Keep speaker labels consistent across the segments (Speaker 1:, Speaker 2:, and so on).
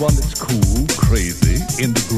Speaker 1: one that's cool, crazy, in the groove.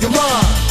Speaker 2: your mind.